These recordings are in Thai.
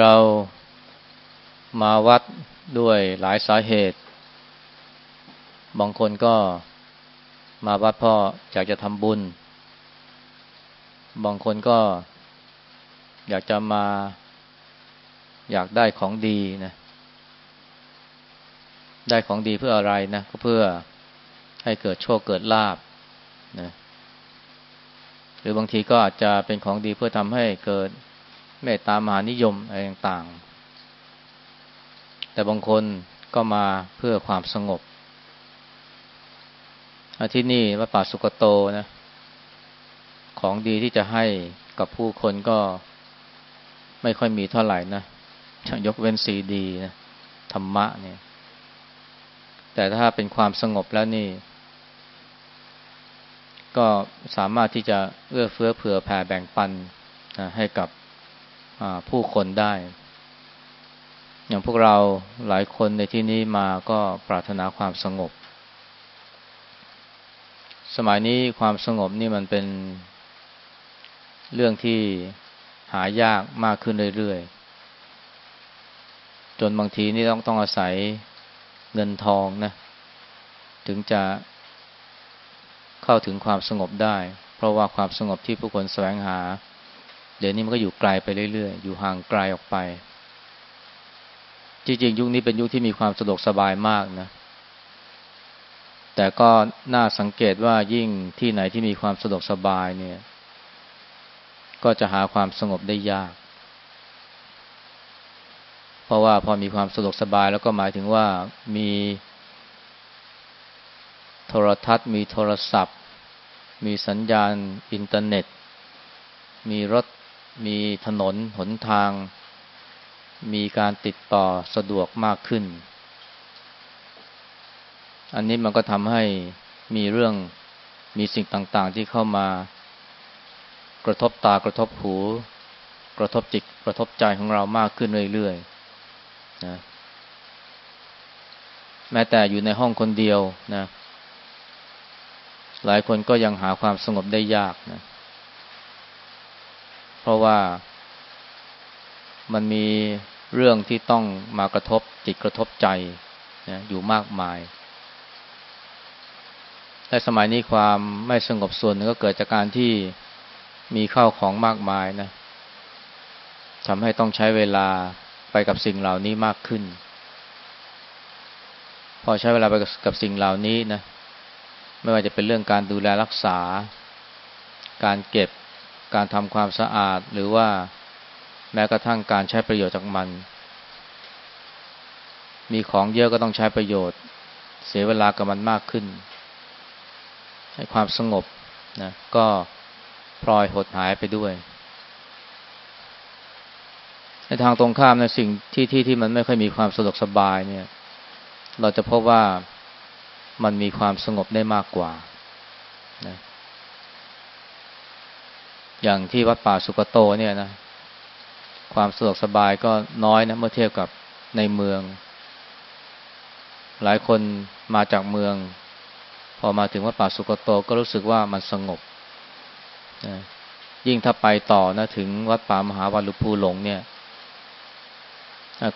เรามาวัดด้วยหลายสาเหตุ บางคนก็มาวัดเพราะอยากจะทำบุญ บางคนก็อยากจะมา อยากได้ของดีนะ ได้ของดีเพื่ออะไรนะ ก็เพื่อให้เกิดโชคเกิดลาบนะ หรือบางทีก็อาจจะเป็นของดีเพื่อทำให้เกิด เมตตามหานิยมอะไรต่างๆ แต่บางคนก็มาเพื่อความสงบที่นี่วัดป่าสุกโตนะ ของดีที่จะให้กับผู้คนก็ไม่ค่อยมีเท่าไหร่นะยกเว้นซีดีนะธรรมะเนี่ย แต่ถ้าเป็นความสงบแล้วนี่ ก็สามารถที่จะเอื้อเฟื้อเผื่อแผ่แบ่งปันนะให้กับ ผู้คนได้ อย่างพวกเราหลายคนในที่นี้มาก็ปรารถนาความสงบ สมัยนี้ความสงบนี่มันเป็นเรื่องที่หายากมากขึ้นเรื่อยๆ จนบางทีนี่ต้องต้องอาศัยเงินทองนะ ถึงจะเข้าถึงความสงบได้ เพราะว่าความสงบที่ผู้คนแสวงหา ดี๋ยวนี้มันก็อยู่ไกลไปเรื่อยๆ อยู่ห่างไกลออกไป จริงๆ ยุคนี้เป็นยุคที่มีความสะดวกสบายมากนะ แต่ก็น่าสังเกตว่ายิ่งที่ไหนที่มีความสะดวกสบายเนี่ย ก็จะหาความสงบได้ยาก เพราะว่าพอมีความสะดวกสบายแล้วก็หมายถึงว่ามีโทรทัศน์มีโทรศัพท์ มีสัญญาณอินเทอร์เน็ต มีรถ มีถนนหนทาง มีการติดต่อสะดวกมากขึ้น อันนี้มันก็ทำให้มีเรื่องมีสิ่งต่างๆ ที่เข้ามากระทบตากระทบหู กระทบจิตกระทบใจของเรามากขึ้นเรื่อยๆนะแม้แต่อยู่ในห้องคนเดียวนะหลายคนก็ยังหาความสงบได้ยากนะเพราะว่ามันมีเรื่องที่ต้องมากระทบจิตกระทบใจนะอยู่มากมาย แต่สมัยนี้ความไม่สงบส่วนนึงก็เกิดจากการที่มีข้าวของมากมายนะทำให้ต้องใช้เวลาไปกับสิ่งเหล่านี้มากขึ้น พอใช้เวลาไปกับสิ่งเหล่านี้นะ ไม่ว่าจะเป็นเรื่องการดูแลรักษา การเก็บ การทำความสะอาดหรือว่าแม้กระทั่งการใช้ประโยชน์จากมัน มีของเยอะก็ต้องใช้ประโยชน์ เสียเวลากับมันมากขึ้น ให้ความสงบนะก็พลอยหดหายไปด้วย ในทางตรงข้ามในสิ่งที่ที่ที่มันไม่ค่อยมีความสะดวกสบายเนี่ย เราจะพบว่ามันมีความสงบได้มากกว่านะ อย่างที่วัดป่าสุกโตเนี่ยนะ ความสะดวกสบายก็น้อยนะเมื่อเทียบกับในเมือง หลายคนมาจากเมือง พอมาถึงวัดป่าสุกโตก็รู้สึกว่ามันสงบนะยิ่งถ้าไปต่อนะถึงวัดป่ามหาวันลุภูหลงเนี่ย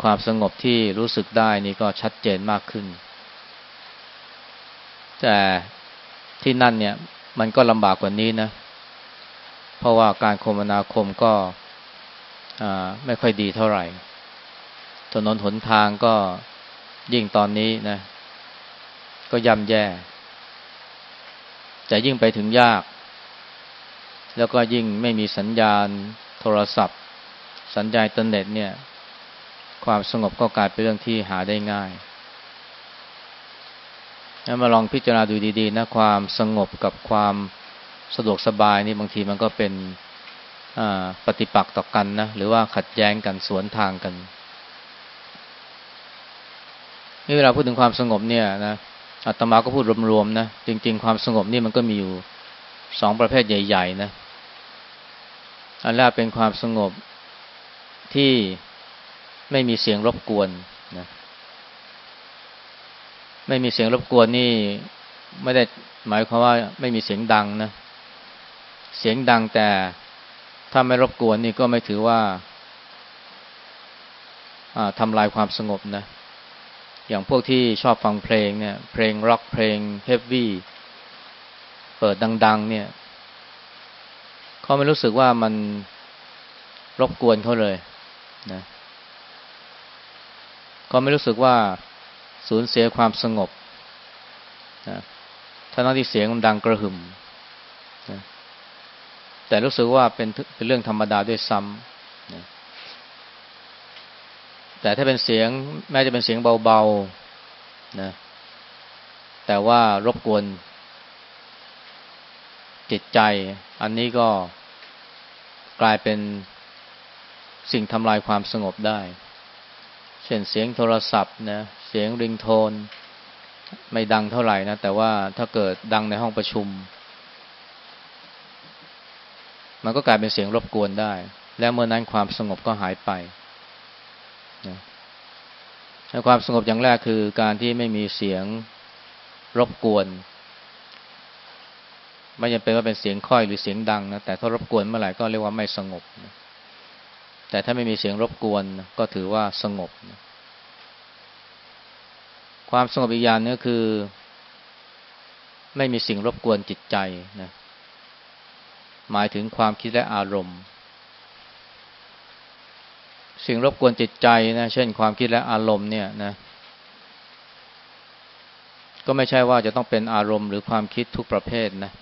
ความสงบที่รู้สึกได้นี่ก็ชัดเจนมากขึ้น แต่ที่นั่นเนี่ย มันก็ลำบากกว่านี้นะเเพราะว่าการคมนาคมก็ไม่ค่อยดีเท่าไหร่ ถนนหนทางก็ยิ่งตอนนี้นะ ก็ย่ำแย่แต่ยิ่งไปถึงยาก แล้วก็ยิ่งไม่มีสัญญาณโทรศัพท์ สัญญาณอินเทอร์เน็ตเนี่ย ความสงบก็กลายเป็นเรื่องที่หาได้ง่ายมาลองพิจารณาดูดีๆนะความสงบกับความ สะดวกสบายนี่บางทีมันก็เป็นปฏิปักษ์ต่อกันนะหรือว่าขัดแย้งกันสวนทางกันนี่เวลาพูดถึงความสงบเนี่ยนะอาตมาก็พูดรวมๆนะจริง ๆ ความสงบนี่มันก็มีอยู่สองประเภทใหญ่ ๆ นะอันแรกเป็นความสงบที่ไม่มีเสียงรบกวนนะไม่มีเสียงรบกวนนี่ ไม่ได้หมายความว่าไม่มีเสียงดังนะ เสียงดังแต่ถ้าไม่รบกวนนี่ก็ไม่ถือว่าทำลายความสงบนะ อย่างพวกที่ชอบฟังเพลงเนี่ย เพลงร็อกเพลงเฮฟวี่เปิดดัง ๆ เนี่ยเขาไม่รู้สึกว่ามันรบกวนเขาเลยนะเขาไม่รู้สึกว่าสูญเสียความสงบนะทั้งที่เสียงมันดังกระหึ่มนะ แต่รู้สึกว่าเป็นเป็นเรื่องธรรมดาด้วยซ้ำนะแต่ถ้าเป็นเสียงแม้จะเป็นเสียงเบาๆนะแต่ว่ารบกวน จิตใจ อันนี้ก็กลายเป็นสิ่งทำลายความสงบได้ เช่นเสียงโทรศัพท์นะเสียงริงโทน ไม่ดังเท่าไหร่นะ แต่ว่าถ้าเกิดดังในห้องประชุม มันก็กลายเป็นเสียงรบกวนได้ และเมื่อนั้นความสงบก็หายไปนะความสงบอย่างแรกคือการที่ไม่มีเสียงรบกวน ไม่จำเป็นว่าเป็นเสียงค่อยหรือเสียงดังนะแต่ถ้ารบกวนเมื่อไหร่ก็เรียกว่าไม่สงบนะแต่ถ้าไม่มีเสียงรบกวนก็ถือว่าสงบนะความสงบอีกอย่างนึงคือ ไม่มีสิ่งรบกวนจิตใจนะ หมายถึงความคิดและอารมณ์ สิ่งรบกวนจิตใจนะเช่น ความคิดและอารมณ์เนี่ยนะ ก็ไม่ใช่ว่าจะต้องเป็นอารมณ์หรือความคิดทุกประเภทนะ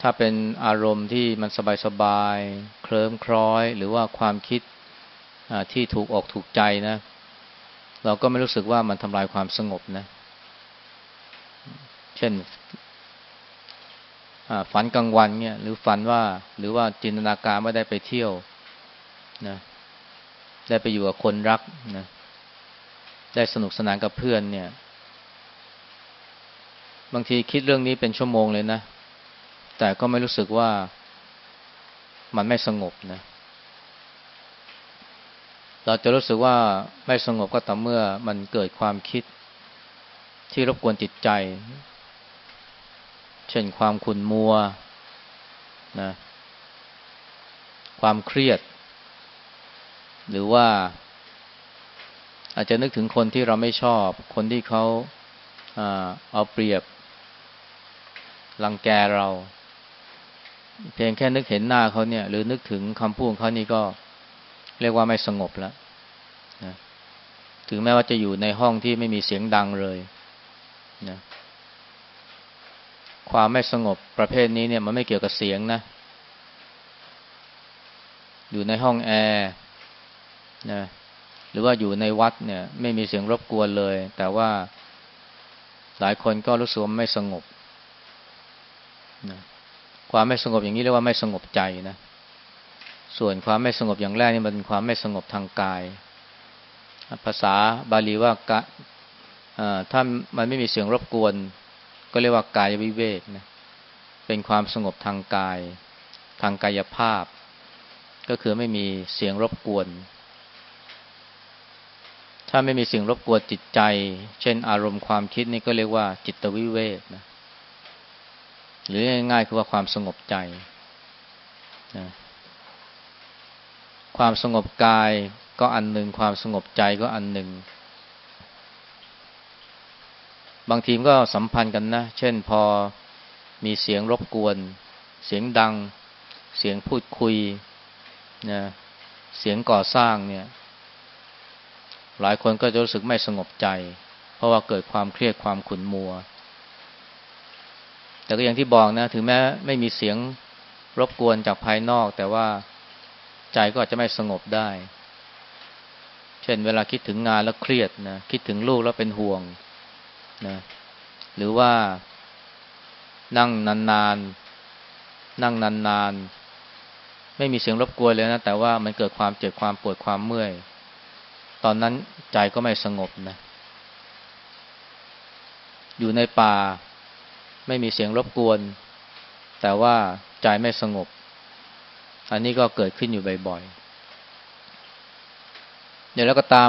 ถ้าเป็นอารมณ์ที่มันสบายๆเคลิ้มคล้อย หรือว่าความคิดที่ถูกออกถูกใจนะ เราก็ไม่รู้สึกว่ามันทำลายความสงบนะ เช่น ฝันกลางวันเนี่ยหรือฝันว่า หรือว่าจินตนาการว่าได้ไปเที่ยวนะได้ไปอยู่กับคนรักนะได้สนุกสนานกับเพื่อนเนี่ย บางทีคิดเรื่องนี้เป็นชั่วโมงเลยนะ แต่ก็ไม่รู้สึกว่ามันไม่สงบนะ เราจะรู้สึกว่าไม่สงบก็ต่อเมื่อมันเกิดความคิดที่รบกวนจิตใจ ช่นความขุ่นมัวนะความเครียด หรือว่าอาจจะนึกถึงคนที่เราไม่ชอบ คนที่เขาเอาเปรียบรังแกเรา เพียงแค่นึกเห็นหน้าเขาเนี่ย หรือนึกถึงคำพูดของเขานี่ก็เรียกว่าไม่สงบแล้วนะถึงแม้ว่าจะอยู่ในห้องที่ไม่มีเสียงดังเลยนะ ความไม่สงบประเภทนี้เนี่ย มันไม่เกี่ยวกับเสียงนะ อยู่ในห้องแอร์นะหรือว่าอยู่ในวัดเนี่ย ไม่มีเสียงรบกวนเลย แต่ว่าหลายคนก็รู้สึกว่าไม่สงบนะความไม่สงบอย่างนี้เรียกว่าไม่สงบใจนะ ส่วนความไม่สงบอย่างแรกนี่มันความไม่สงบทางกาย ภาษาบาลีว่ากะถ้ามันไม่มีเสียงรบกวน ก็เรียกว่ากายวิเวกนะเป็นความสงบทางกาย ทางกายภาพ ก็คือไม่มีเสียงรบกวน ถ้าไม่มีเสียงรบกวนจิตใจ เช่นอารมณ์ความคิดนี่ก็เรียกว่า จิตวิเวกนะหรือง่ายๆคือว่าความสงบใจนะความสงบกายก็อันหนึ่งความสงบใจก็อันหนึ่ง บางทีมก็สัมพันธ์กันนะ เช่นพอมีเสียงรบกวน เสียงดัง เสียงพูดคุยนะเสียงก่อสร้างเนี่ย หลายคนก็จะรู้สึกไม่สงบใจ เพราะว่าเกิดความเครียดความขุ่นมัว แต่ก็อย่างที่บอกนะ ถึงแม้ไม่มีเสียงรบกวนจากภายนอก แต่ว่าใจก็อาจจะไม่สงบได้ เช่น เวลาคิดถึงงานแล้วเครียดนะ คิดถึงลูกแล้วเป็นห่วง นะหรือว่านั่งนานๆนั่งนานๆ ไม่มีเสียงรบกวนเลยนะ แต่ว่ามันเกิดความเจ็บความปวดความเมื่อย ตอนนั้นใจก็ไม่สงบนะ อยู่ในป่า ไม่มีเสียงรบกวน แต่ว่าใจไม่สงบ อันนี้ก็เกิดขึ้นอยู่บ่อยๆเดี๋ยวแล้วก็ตาม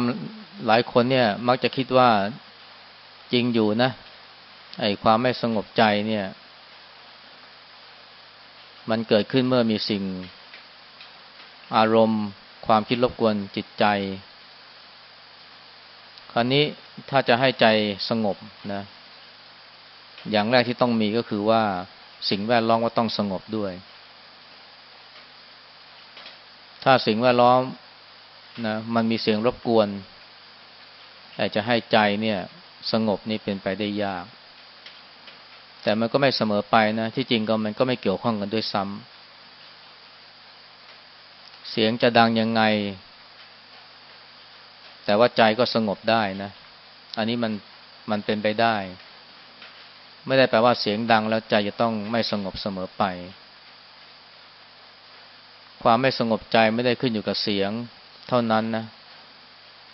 หลายคนเนี่ย มักจะคิดว่า จริงอยู่นะ ไอ้ความไม่สงบใจเนี่ย มันเกิดขึ้นเมื่อมีสิ่ง อารมณ์ ความคิดรบกวนจิตใจ คราวนี้ถ้าจะให้ใจสงบนะ อย่างแรกที่ต้องมีก็คือว่าสิ่งแวดล้อมก็ต้องสงบด้วย ถ้าสิ่งแวดล้อมนะมันมีเสียงรบกวนแต่จะให้ใจเนี่ย สงบนี่เป็นไปได้ยาก แต่มันก็ไม่เสมอไปนะ ที่จริงก็มันก็ไม่เกี่ยวข้องกันด้วยซ้ำเสียงจะดังยังไง แต่ว่าใจก็สงบได้นะ อันนี้มันมันเป็นไปได้ ไม่ได้แปลว่าเสียงดังแล้วใจจะต้องไม่สงบเสมอไป ความไม่สงบใจไม่ได้ขึ้นอยู่กับเสียง เท่านั้นนะ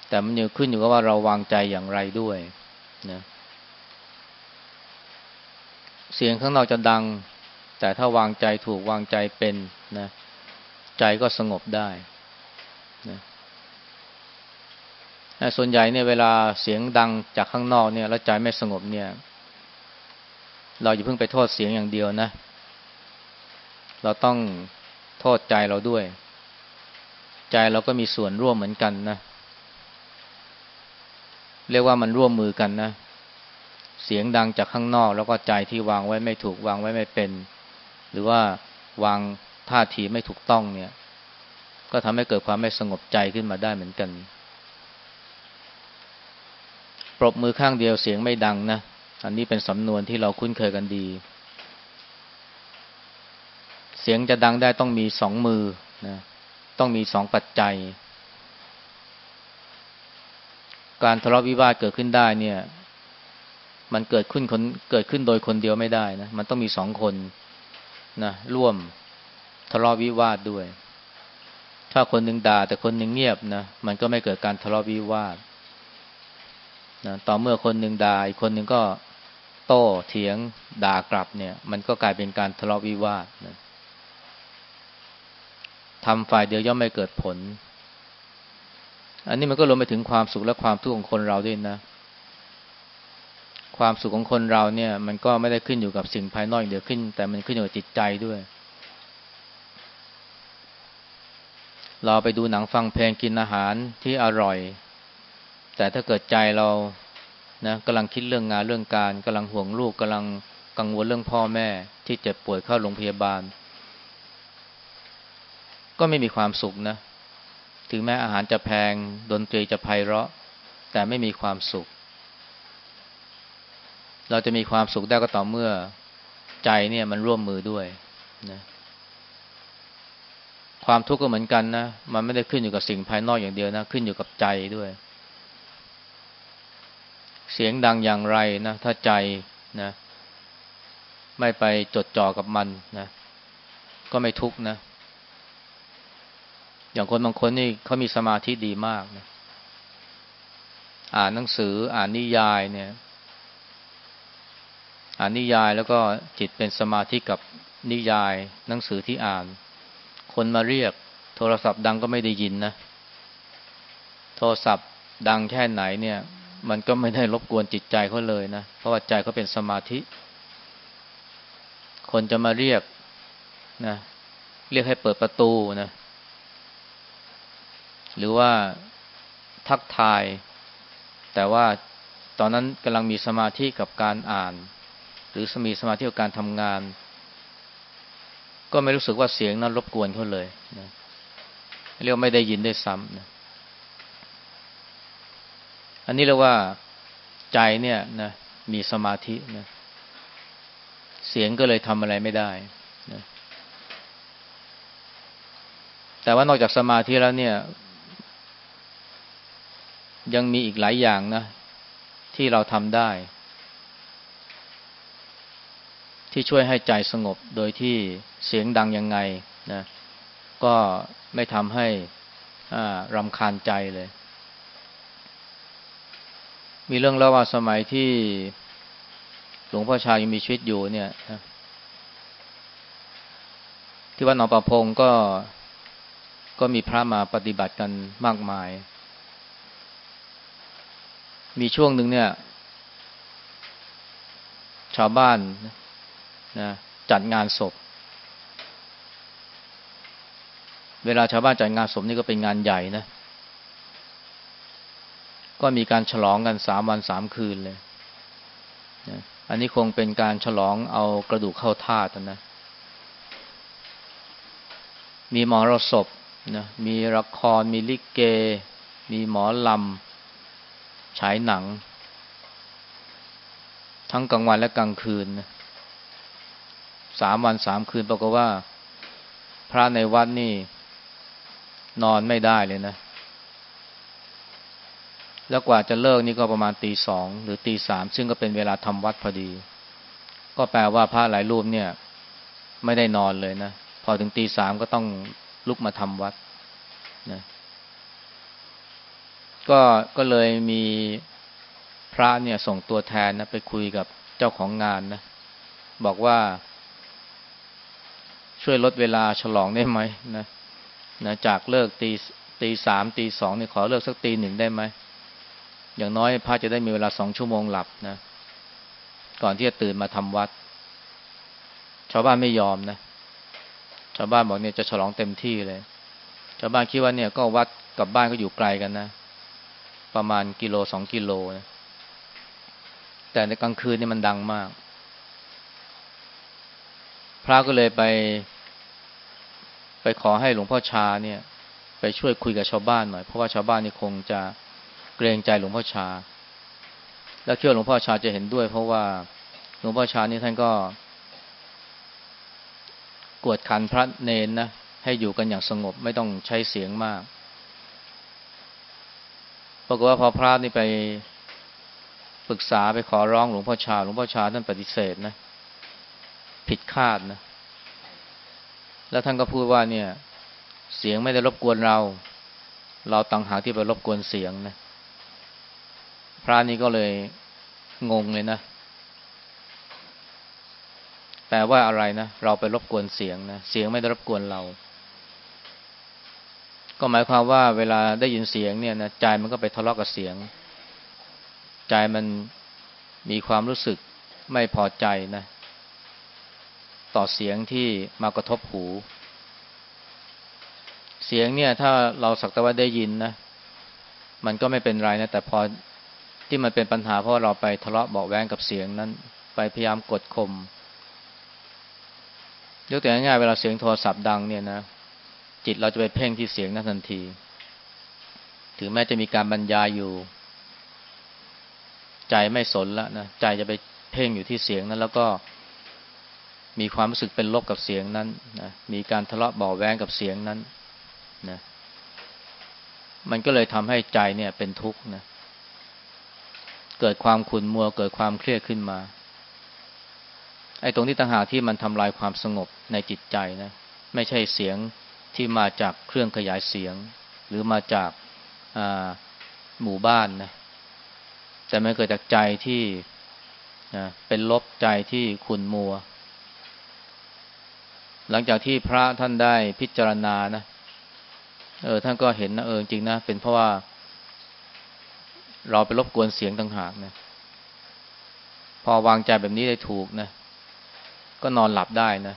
แต่มันอยู่ขึ้นอยู่กับว่าเราวางใจอย่างไรด้วย นะเสียงข้างนอกจะดัง แต่ถ้าวางใจถูกวางใจเป็นนะ ใจก็สงบได้นะส่วนใหญ่เนี่ยเวลาเสียงดังจากข้างนอกเนี่ย แล้วใจไม่สงบเนี่ย เราอย่าเพิ่งไปโทษเสียงอย่างเดียวนะ เราต้องโทษใจเราด้วย ใจเราก็มีส่วนร่วมเหมือนกันนะเเรียกว่ามันร่วมมือกันนะ เสียงดังจากข้างนอก แล้วก็ใจที่วางไว้ไม่ถูกวางไว้ไม่เป็น หรือว่าวางท่าทีไม่ถูกต้องเนี่ย ก็ทำให้เกิดความไม่สงบใจขึ้นมาได้เหมือนกัน ปรบมือข้างเดียวเสียงไม่ดังนะ อันนี้เป็นสำนวนที่เราคุ้นเคยกันดี เสียงจะดังได้ต้องมีสองมือนะ ต้องมีสองปัจจัย การทะเลาะวิวาทเกิดขึ้นได้เนี่ย มันเกิดขึ้นคนเกิดขึ้นโดยคนเดียวไม่ได้นะมันต้องมีสองคนนะร่วมทะเลาะวิวาทด้วย ถ้าคนหนึ่งด่าแต่คนหนึ่งเงียบนะมันก็ไม่เกิดการทะเลาะวิวาทนะต่อเมื่อคนหนึ่งด่าอีกคนหนึ่งก็โต้เถียงด่ากลับเนี่ย มันก็กลายเป็นการทะเลาะวิวาทนะทำฝ่ายเดียวย่อมไม่เกิดผล อันนี้มันก็รวมไปถึงความสุขและความทุกข์ของคนเราด้วยนะ ความสุขของคนเราเนี่ย มันก็ไม่ได้ขึ้นอยู่กับสิ่งภายนอกเดียวขึ้น แต่มันขึ้นอยู่กับจิตใจด้วย เราไปดูหนังฟังเพลงกินอาหารที่อร่อย แต่ถ้าเกิดใจเรานะกำลังคิดเรื่องงานเรื่องการกำลังห่วงลูกกำลังกังวลเรื่องพ่อแม่ที่เจ็บป่วยเข้าโรงพยาบาล ก็ไม่มีความสุขนะ ถึงแม้อาหารจะแพง ดนตรีจะไพเราะ แต่ไม่มีความสุข เราจะมีความสุขได้ก็ต่อเมื่อใจเนี่ยมันร่วมมือด้วยนะความทุกข์ก็เหมือนกันนะ มันไม่ได้ขึ้นอยู่กับสิ่งภายนอกอย่างเดียวนะ ขึ้นอยู่กับใจด้วย เสียงดังอย่างไรนะ ถ้าใจนะ ไม่ไปจดจ่อกับมันนะ ก็ไม่ทุกข์นะ อย่างคนบางคนนี่เขามีสมาธิดีมากนะอ่านหนังสือ อ่านนิยายเนี่ย อ่านนิยายแล้วก็จิตเป็นสมาธิกับนิยาย หนังสือที่อ่าน คนมาเรียก โทรศัพท์ดังก็ไม่ได้ยินนะ โทรศัพท์ดังแค่ไหนเนี่ย มันก็ไม่ได้รบกวนจิตใจเขาเลยนะ เพราะว่าใจเขาเป็นสมาธิ คนจะมาเรียกนะ เรียกให้เปิดประตูนะ หรือว่าทักทาย แต่ว่าตอนนั้นกำลังมีสมาธิกับการอ่าน หรือมีสมาธิกับการทำงาน ก็ไม่รู้สึกว่าเสียงนั้นรบกวนเขาเลยนะเรียกไม่ได้ยินได้ซ้ำนะอันนี้เรียกว่าใจเนี่ยนะมีสมาธินะเสียงก็เลยทำอะไรไม่ได้นะแต่ว่านอกจากสมาธิแล้วเนี่ย ยังมีอีกหลายอย่างนะ ที่เราทำได้ ที่ช่วยให้ใจสงบโดยที่เสียงดังยังไงนะก็ไม่ทำให้รำคาญใจเลย มีเรื่องเล่าว่าสมัยที่หลวงพ่อชายังมีชีวิตอยู่เนี่ยที่วัดหนองประพงก็ก็มีพระมาปฏิบัติกันมากมาย มีช่วงหนึ่งเนี่ย ชาวบ้านนะจัดงานศพ เวลาชาวบ้านจัดงานศพนี่ก็เป็นงานใหญ่นะ ก็มีการฉลองกันสามวันสามคืนเลยนะอันนี้คงเป็นการฉลองเอากระดูกเข้าธาตุนะ มีหมอรสพนะ มีละคร มีลิเก มีหมอลำ ฉายหนัง ทั้งกลางวันและกลางคืนนะสามวันสามคืนปรากฏว่า พระในวัดนี่ นอนไม่ได้เลยนะ แล้วกว่าจะเลิกนี่ก็ประมาณตีสองหรือตีสามซึ่งก็เป็นเวลาทำวัดพอดี ก็แปลว่าพระหลายรูปเนี่ย ไม่ได้นอนเลยนะ พอถึงตีสามก็ต้องลุกมาทำวัดนะ ก็ก็เลยมีพระเนี่ยส่งตัวแทนนะไปคุยกับเจ้าของงานนะ บอกว่า ช่วยลดเวลาฉลองได้ไหมนะนะจากเลิกตีตีสามตีสองเนี่ยขอเลิกสักตีหนึ่งได้ไหมอย่างน้อยพระจะได้มีเวลาสองชั่วโมงหลับนะ ก่อนที่จะตื่นมาทำวัด ชาวบ้านไม่ยอมนะ ชาวบ้านบอกเนี่ยจะฉลองเต็มที่เลย ชาวบ้านคิดว่าเนี่ยก็วัดกับบ้านก็อยู่ไกลกันนะ ประมาณกิโลสองกิโลนะแต่ในกลางคืนนี่มันดังมาก พระก็เลยไป ไปขอให้หลวงพ่อชาเนี่ย ไปช่วยคุยกับชาวบ้านหน่อย เพราะว่าชาวบ้านนี่คงจะเกรงใจหลวงพ่อชา แล้วเชื่อหลวงพ่อชาจะเห็นด้วย เพราะว่าหลวงพ่อชานี่ท่านก็ กวดขันพระเนนนะให้อยู่กันอย่างสงบไม่ต้องใช้เสียงมาก รากฏว่าพอพระนี่ไปปรึกษาไปขอร้องหลวงพ่อชา หลวงพ่อชาท่านปฏิเสธนะ ผิดคาดนะ แล้วท่านก็พูดว่าเนี่ย เสียงไม่ได้รบกวนเรา เราต่างหากที่ไปรบกวนเสียงนะ พระนี้ก็เลยงงเลยนะ แปลว่าอะไรนะ เราไปรบกวนเสียงนะ เสียงไม่ได้รบกวนเรา ก็หมายความว่าเวลาได้ยินเสียงเนี่ยนะใจมันก็ไปทะเลาะกับเสียง ใจมันมีความรู้สึกไม่พอใจนะ ต่อเสียงที่มากระทบหู เสียงเนี่ยถ้าเราสักแต่ว่าได้ยินนะมันก็ไม่เป็นไรนะ แต่พอที่มันเป็นปัญหาเพราะเราไปทะเลาะเบาแวงกับเสียงนั้น ไปพยายามกดข่มยกตัวอย่างง่ายเวลาเสียงโทรศัพท์ดังเนี่ยนะ จิตเราจะไปเพ่งที่เสียงนั้นทันที ถึงแม้จะมีการบรรยายอยู่ ใจไม่สนแล้วนะใจจะไปเพ่งอยู่ที่เสียงนั้น แล้วก็มีความรู้สึกเป็นลบกับเสียงนั้นนะมีการทะเลาะเบาแวงกับเสียงนั้นนะมันก็เลยทำให้ใจเนี่ยเป็นทุกข์นะเกิดความขุ่นมัวเกิดความเครียดขึ้นมาไอ้ตรงที่ต่างหากที่มันทำลายความสงบในจิตใจนะ ไม่ใช่เสียง ที่มาจากเครื่องขยายเสียง หรือมาจากหมู่บ้านนะแต่มันเกิดจากใจที่นะเป็นลบใจที่ขุนมัว หลังจากที่พระท่านได้พิจารณานะเออท่านก็เห็นนะเออจริงนะเป็นเพราะว่า เราไปรบกวนเสียงต่างหากนะพอวางใจแบบนี้ได้ถูกนะ ก็นอนหลับได้นะ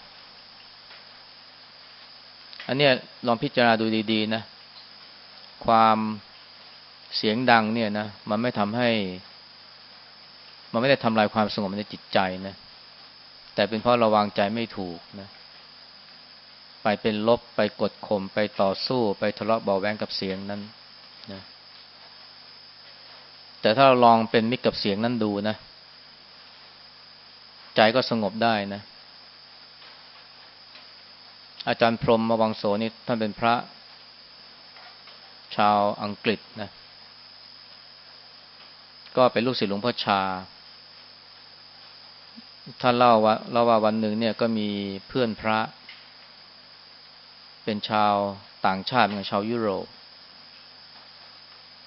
อันเนี้ยลองพิจารณาดูดี ๆ นะ ความเสียงดังเนี่ยนะมันไม่ทำให้ มันไม่ได้ทำลายความสงบในจิตใจนะแต่เป็นเพราะเราวางใจไม่ถูกนะ ไปเป็นลบไปกดข่มไปต่อสู้ไปทะเลาะเบาแวงกับเสียงนั้นนะแต่ถ้าเราลองเป็นมิตรกับเสียงนั้นดูนะ ใจก็สงบได้นะ อาจารย์พรหมมวังโสนี่ท่านเป็นพระชาวอังกฤษนะ ก็เป็นลูกศิษย์หลวงพ่อชา ท่านเล่าว่าเล่าว่าวันหนึ่งเนี่ยก็มีเพื่อนพระ เป็นชาวต่างชาติเป็นชาวยุโรป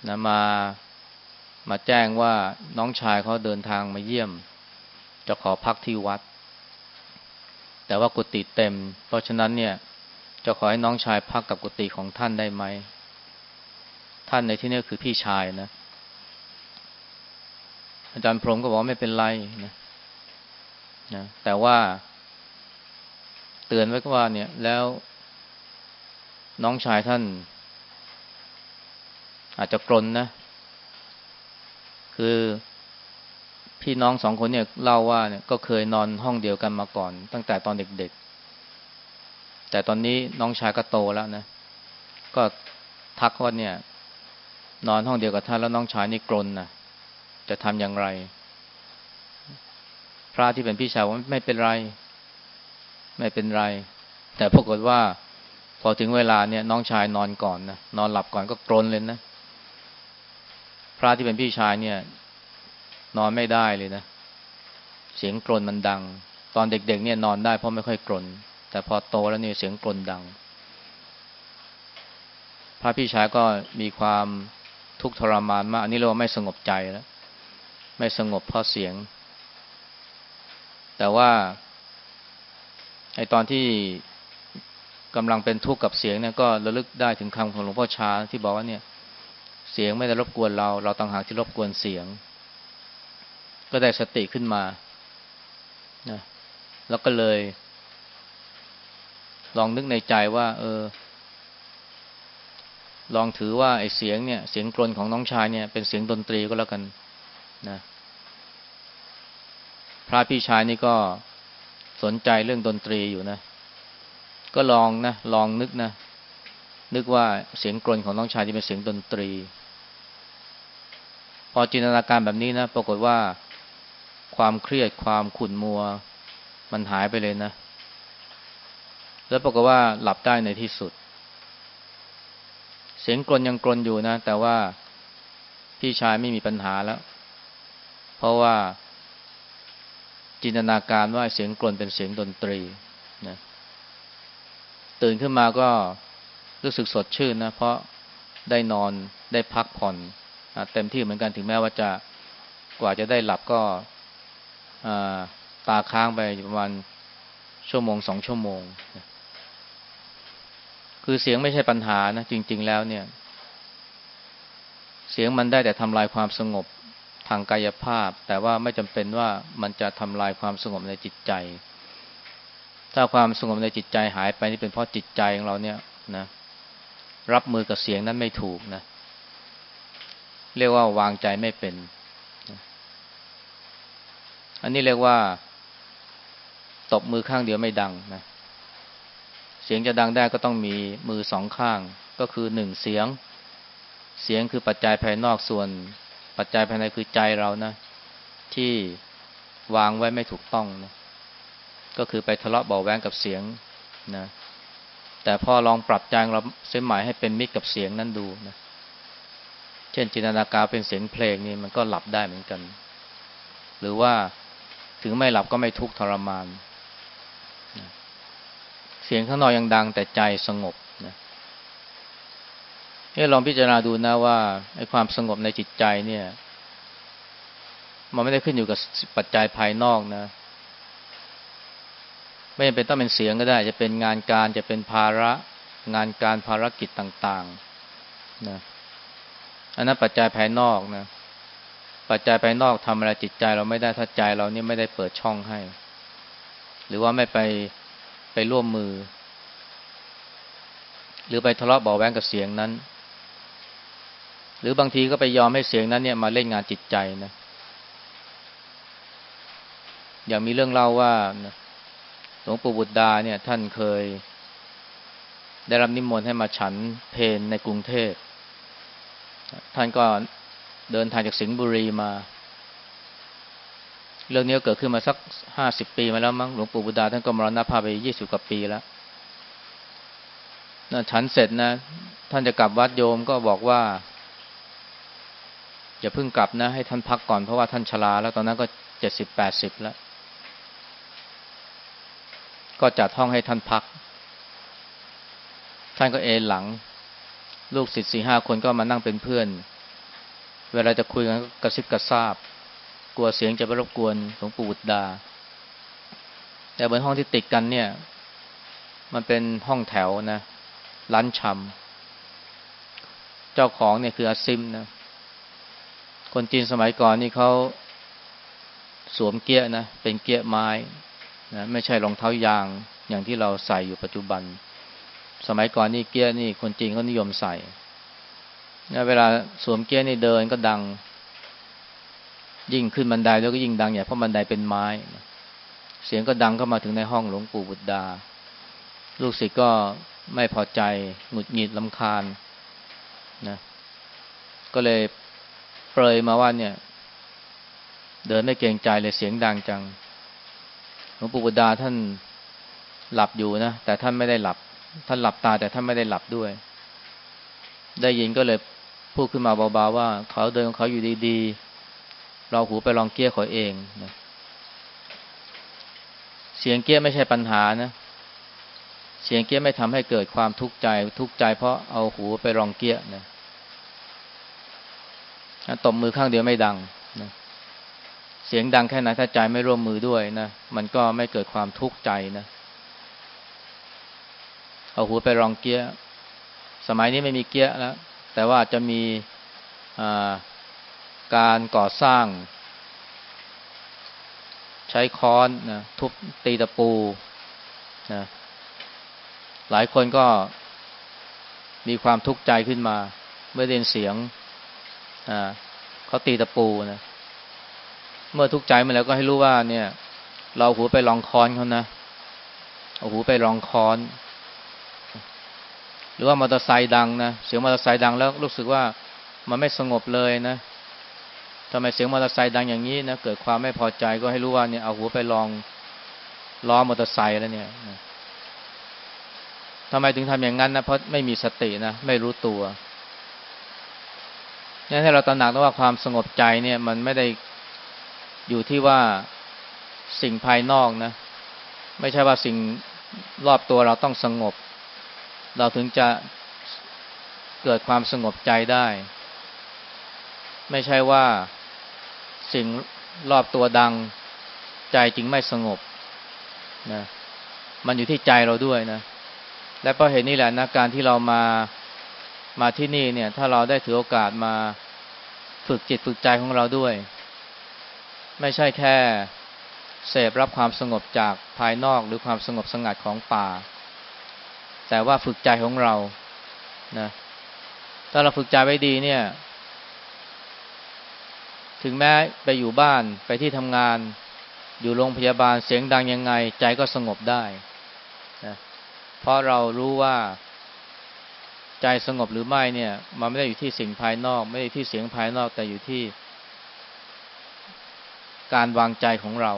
นะมามาแจ้งว่าน้องชายเขาเดินทางมาเยี่ยม จะขอพักที่วัด แต่ว่ากุฏิเต็ม เพราะฉะนั้นเนี่ย จะขอให้น้องชายพักกับกุฏิของท่านได้ไหม ท่านในที่นี้คือพี่ชายนะ อาจารย์พรหมก็บอกไม่เป็นไรนะนะ แต่ว่าเตือนไว้ก็ว่าเนี่ย แล้วน้องชายท่าน อาจจะกรนนะ คือ พี่น้องสองคนเนี่ยเล่าว่าเนี่ยก็เคยนอนห้องเดียวกันมาก่อน ตั้งแต่ตอนเด็กๆ แต่ตอนนี้น้องชายก็โตแล้วนะ ก็ทักว่าเนี่ย นอนห้องเดียวกับท่านแล้วน้องชายนี่กรนนะจะทำอย่างไร พระที่เป็นพี่ชายว่าไม่เป็นไร ไม่เป็นไร แต่ปรากฏว่า พอถึงเวลาเนี่ย น้องชายนอนก่อนนะนอนหลับก่อนก็กรนเลยนะพระที่เป็นพี่ชายเนี่ย นอนไม่ได้เลยนะ เสียงกรนมันดัง ตอนเด็ก ๆ เนี่ยนอนได้เพราะไม่ค่อยกรนแต่พอโตแล้วเนี่ยเสียงกรนดัง พระพี่ชายก็มีความทุกข์ทรมานมาก อันนี้เรียกว่าไม่สงบใจแล้ว ไม่สงบเพราะเสียง แต่ว่าไอตอนที่กำลังเป็นทุกข์กับเสียงเนี่ยก็ระลึกได้ถึงคำของหลวงพ่อชาที่บอกว่าเนี่ย เสียงไม่ได้รบกวนเรา เราต่างหากที่รบกวนเสียง ก็ได้สติขึ้นมานะแล้วก็เลย ลองนึกในใจว่า เออ ลองถือว่าไอ้เสียงเนี่ย เสียงกลนของน้องชายเนี่ยเป็นเสียงดนตรีก็แล้วกันนะพระพี่ชายนี่ก็สนใจเรื่องดนตรีอยู่นะ ก็ลองนะ ลองนึกนะ นึกว่าเสียงกลนของน้องชายที่เป็นเสียงดนตรี พอจินตนาการแบบนี้นะ ปรากฏว่า ความเครียดความขุ่นมัว มันหายไปเลยนะ แล้วปรากฏว่าหลับได้ในที่สุด เสียงกลนยังกลนอยู่นะ แต่ว่าพี่ชายไม่มีปัญหาแล้ว เพราะว่าจินตนาการว่าเสียงกลนเป็นเสียงดนตรีนะตื่นขึ้นมาก็รู้สึกสดชื่นนะ เพราะได้นอนได้พักผ่อนเต็มที่เหมือนกันถึงแม้ว่าจะกว่าจะได้หลับก็ ตาค้างไปประมาณชั่วโมงสองชั่วโมง คือเสียงไม่ใช่ปัญหานะ จริง ๆ แล้วเนี่ย เสียงมันได้แต่ทำลายความสงบทางกายภาพ แต่ว่าไม่จำเป็นว่ามันจะทำลายความสงบในจิตใจ ถ้าความสงบในจิตใจหายไปนี่เป็นเพราะจิตใจของเราเนี่ยนะ รับมือกับเสียงนั้นไม่ถูกนะ เรียกว่าวางใจไม่เป็น อันนี้เรียกว่า ตบมือข้างเดียวไม่ดังนะเสียงจะดังได้ก็ต้องมีมือสองข้าง ก็คือหนึ่งเสียง เสียงคือปัจจัยภายนอกส่วน ปัจจัยภายในคือใจเรานะ ที่วางไว้ไม่ถูกต้องนะก็คือไปทะเลาะเบาแวงกับเสียงนะแต่พอลองปรับใจเราเส้นหมายให้เป็นมิตรกับเสียงนั้นดูนะเช่นจินตนาการเป็นเสียงเพลงนี่มันก็หลับได้เหมือนกัน หรือว่า ถึงไม่หลับก็ไม่ทุกข์ทรมาน เสียงข้างนอกยังดังแต่ใจสงบนะให้ลองพิจารณาดูนะว่าไอ้ความสงบในจิตใจเนี่ย มันไม่ได้ขึ้นอยู่กับปัจจัยภายนอกนะ ไม่จำเป็นต้องเป็นเสียงก็ได้ จะเป็นงานการจะเป็นภาระงานการภารกิจต่าง ๆ นะอันนั้นปัจจัยภายนอกนะ ปัจจัยภายนอกทำอะไรจิตใจเราไม่ได้ถ้าใจเรานี่ไม่ได้เปิดช่องให้ หรือว่าไม่ไปไปร่วมมือ หรือไปทะเลาะเบาแวงกับเสียงนั้น หรือบางทีก็ไปยอมให้เสียงนั้นเนี่ยมาเล่นงานจิตใจนะอย่างมีเรื่องเล่าว่าหลวงปู่บุตรดาเนี่ย ท่านเคย ได้รับนิมนต์ให้มาฉันเพนในกรุงเทพท่านก็ เดินทางจากสิงห์บุรีมา เรื่องนี้เกิดขึ้นมาสักห้าสิบปีมาแล้วมั้งหลวงปู่บุดาท่านก็มรณภาพไปยี่สิบกว่าปีแล้วนะฉันเสร็จนะ ท่านจะกลับวัดโยมก็บอกว่า อย่าเพิ่งกลับนะ ให้ท่านพักก่อนเพราะว่าท่านชราแล้วตอนนั้นก็เจ็ดสิบแปดสิบแล้ว ก็จัดห้องให้ท่านพัก ท่านก็เอนหลัง ลูกศิษย์สี่ห้าคนก็มานั่งเป็นเพื่อน เวลาจะคุยกันกระซิบกระซาบ กลัวเสียงจะไปรบกวนหลวงปู่บุตรดา แต่บนห้องที่ติดกันเนี่ย มันเป็นห้องแถวนะร้านชำเจ้าของเนี่ยคืออาซิมนะคนจีนสมัยก่อนนี่เขาสวมเกียนะเป็นเกียไม้นะไม่ใช่รองเท้ายางอย่างที่เราใส่อยู่ปัจจุบัน สมัยก่อนนี่เกี้ยนี่คนจีนเขานิยมใส่ เวลาสวมเกี้ยนี่เดินก็ดัง ยิ่งขึ้นบันไดแล้วก็ยิ่งดังใหญ่เพราะบันไดเป็นไม้ เสียงก็ดังเข้ามาถึงในห้องหลวงปู่บุตรดา ลูกศิษย์ก็ไม่พอใจหงุดหงิดลำคาญนะก็เลยเปรยมาว่าเนี่ย เดินไม่เกรงใจเลยเสียงดังจังหลวงปู่บุตรดาท่านหลับอยู่นะแต่ท่านไม่ได้หลับ ท่านหลับตาแต่ท่านไม่ได้หลับด้วย ได้ยินก็เลย พูดขึ้นมาเบาๆว่า เขาเดินของเขาอยู่ดีๆ เราหูไปลองเกี้ยเขาเองนะเสียงเกี้ยไม่ใช่ปัญหานะ เสียงเกี้ยไม่ทำให้เกิดความทุกข์ใจ ทุกข์ใจเพราะเอาหูไปรองเกี้ยนะตบมือข้างเดียวไม่ดังนะเสียงดังแค่ไหนถ้าใจไม่ร่วมมือด้วยนะมันก็ไม่เกิดความทุกข์ใจนะเอาหูไปรองเกี้ย สมัยนี้ไม่มีเกี้ยแล้ว แต่ว่าจะมีการก่อสร้าง ใช้ค้อนนะทุบตีตะปูนะหลายคนก็มีความทุกข์ใจขึ้นมา เมื่อเรียนเสียงเขาตีตะปูนะเมื่อทุกข์ใจมาแล้วก็ให้รู้ว่าเนี่ย เราหูไปลองค้อนเขานะเอาหูไปลองค้อน หรือว่ามอเตอร์ไซค์ดังนะเสียงมอเตอร์ไซค์ดังแล้วรู้สึกว่ามันไม่สงบเลยนะทำไมเสียงมอเตอร์ไซค์ดังอย่างนี้นะเกิดความไม่พอใจก็ให้รู้ว่าเนี่ยเอาหัวไปลองล้อมอเตอร์ไซค์แล้วเนี่ยทำไมถึงทำอย่างนั้นนะเพราะไม่มีสตินะไม่รู้ตัวนี่ให้เราตระหนักว่าความสงบใจเนี่ย มันไม่ได้อยู่ที่ว่าสิ่งภายนอกนะ ไม่ใช่ว่าสิ่งรอบตัวเราต้องสงบ เราถึงจะเกิดความสงบใจได้ ไม่ใช่ว่าสิ่งรอบตัวดังใจจึงไม่สงบนะมันอยู่ที่ใจเราด้วยนะ และเพราะเหตุนี้แหละนะการที่เรามามาที่นี่เนี่ย ถ้าเราได้ถือโอกาสมาฝึกจิตฝึกใจของเราด้วย ไม่ใช่แค่เสพรับความสงบจากภายนอกหรือความสงบสงัดของป่า แต่ว่าฝึกใจของเรานะถ้าเราฝึกใจไว้ดีเนี่ย ถึงแม้ไปอยู่บ้านไปที่ทำงาน อยู่โรงพยาบาลเสียงดังยังไง ใจก็สงบได้นะเพราะเรารู้ว่าใจสงบหรือไม่เนี่ย มันไม่ได้อยู่ที่สิ่งภายนอก ไม่ได้ที่เสียงภายนอกแต่อยู่ที่การวางใจของเรา